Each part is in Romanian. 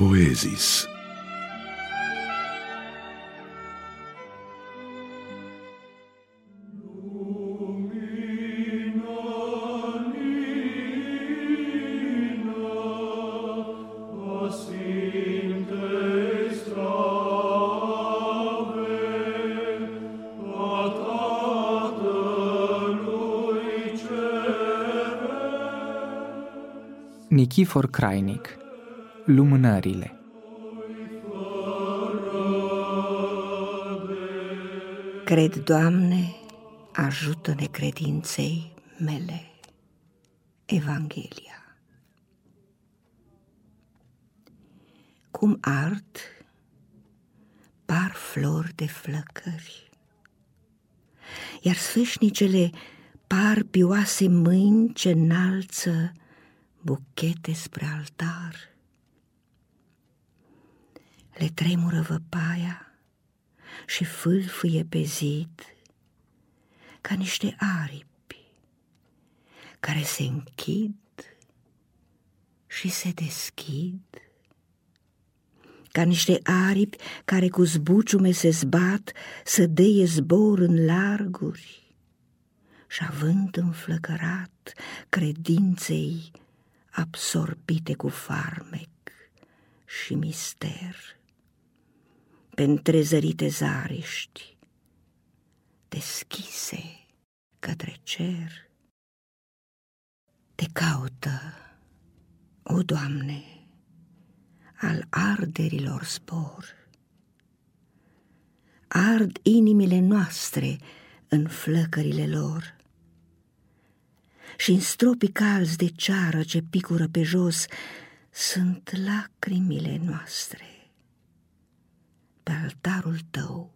poesis. Nikifor Krajnik Lumânările Cred, Doamne, ajută-ne credinței mele. Evanghelia Cum ard, par flori de flăcări, iar sfeșnicele par pioase mâini ce înalță buchete spre altar. Le tremură văpaia și fâlfâie pe zid ca niște aripi care se închid și se deschid ca niște aripi care cu zbuciume se zbat să deie zbor în larguri și având înflăcărat credinței absorbite cu farmec și mister, pe întrezărite zariști, deschise către cer. Te caută, o Doamne, al arderilor spor. Ard inimile noastre în flăcările lor și în stropii calzi de ceară ce picură pe jos sunt lacrimile noastre. Pe altarul tău,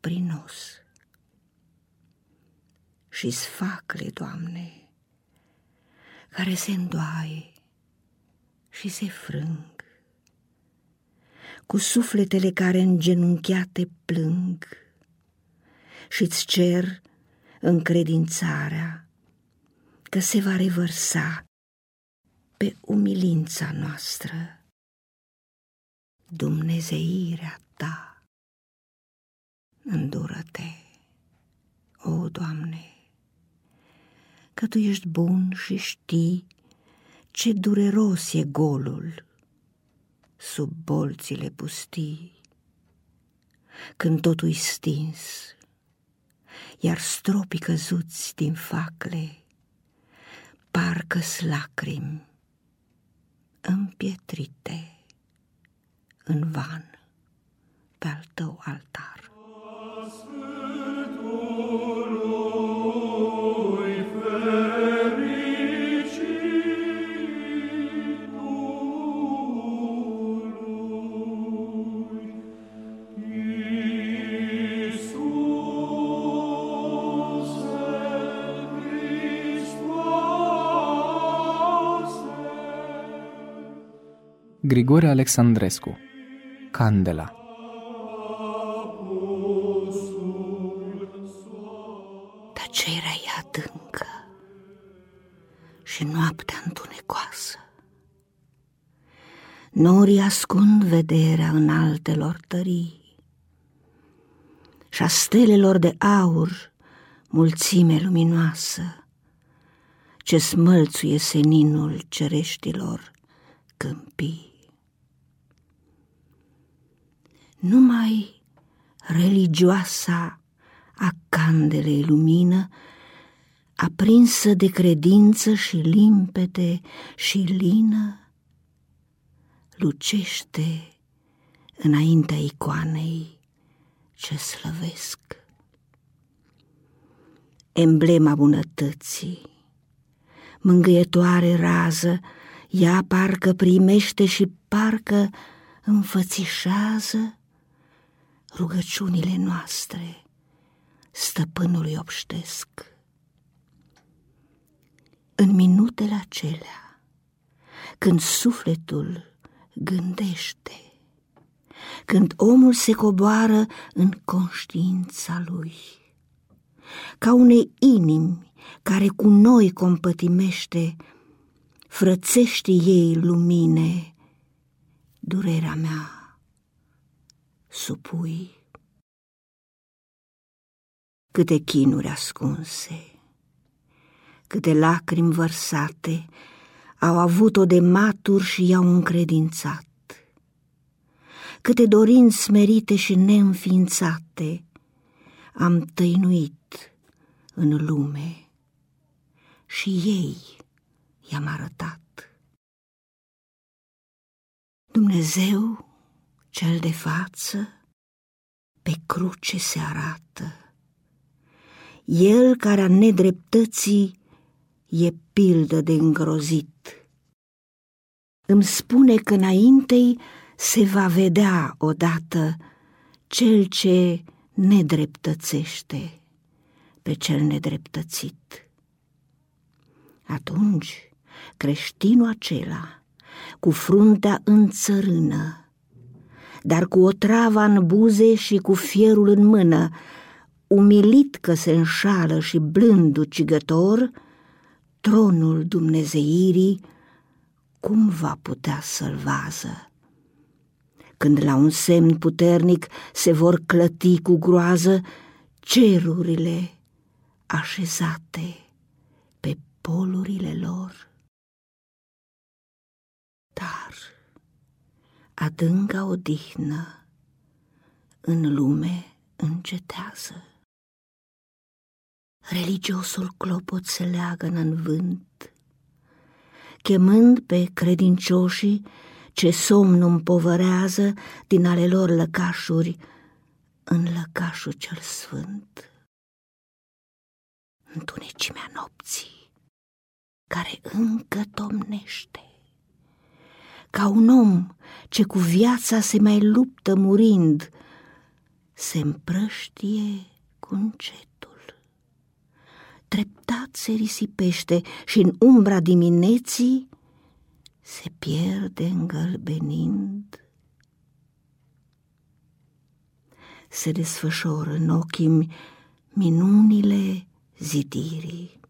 prinos. Și sfacle, Doamne, care se îndoaie și se frâng, cu sufletele care îngenunchiate plâng și-ți cer încredințarea că se va revărsa pe umilința noastră Dumnezeirea ta. Îndură-te, o Doamne, că Tu ești bun și știi ce dureros e golul sub bolțile pustii, când totul stins, iar stropii căzuți din facle parcă-s lacrimi împietrite în van pe al tău altar. Grigore Alexandrescu Candela Tăcerea e adâncă și noaptea întunecoasă. Norii ascund vederea în altelor tării și a stelelor de aur mulțime luminoasă ce smălțuie seninul cereștilor câmpii. numai religioasa a candelei lumină, aprinsă de credință și limpede și lină, lucește înaintea icoanei ce slăvesc. Emblema bunătății, mângâietoare rază, ea parcă primește și parcă înfățișează rugăciunile noastre stăpânului obștesc. În minutele acelea, când sufletul gândește, când omul se coboară în conștiința lui, ca unei inimi care cu noi compătimește, frățește ei lumine durerea mea supui. Câte chinuri ascunse, câte lacrimi vărsate au avut-o de maturi și i-au încredințat. Câte dorinți smerite și neînființate am tăinuit în lume și ei i-am arătat. Dumnezeu cel de față pe cruce se arată. El care a nedreptății e pildă de îngrozit. Îmi spune că înaintei se va vedea odată cel ce nedreptățește pe cel nedreptățit. Atunci creștinul acela, cu fruntea în țărână, dar cu o travă în buze și cu fierul în mână, umilit că se înșală și blând ucigător, tronul dumnezeirii cum va putea să-l vază? Când la un semn puternic se vor clăti cu groază cerurile așezate pe polurile lor. Dar adânca odihnă în lume încetează. Religiosul clopot se leagă în vânt, chemând pe credincioșii ce somnul împovărează din ale lor lăcașuri în lăcașul cel sfânt. Întunecimea nopții, care încă domnește, ca un om ce cu viața se mai luptă murind, se împrăștie cu încetul. Treptat se risipește și în umbra dimineții se pierde îngălbenind. Se desfășoară în ochii minunile zidirii.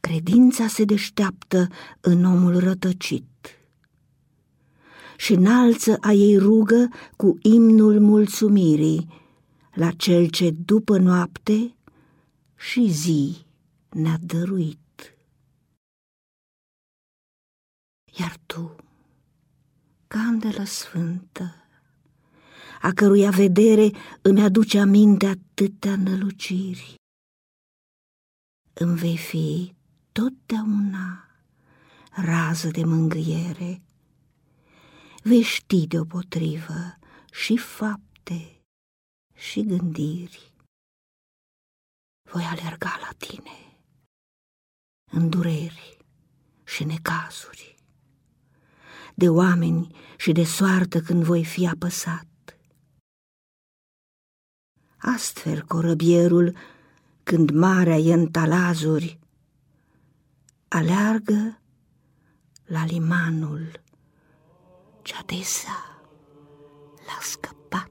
Credința se deșteaptă în omul rătăcit și înalță a ei rugă cu imnul mulțumirii la cel ce după noapte și zi ne-a dăruit. Iar tu, candelă sfântă, a căruia vedere îmi aduce aminte atâtea năluciri, îmi vei fi totdeauna rază de mângâiere vei ști deopotrivă și fapte și gândiri. Voi alerga la tine în dureri și necazuri, de oameni și de soartă când voi fi apăsat. Astfel corăbierul, când marea e în talazuri, aleargă la limanul ce adesea l-a scăpat.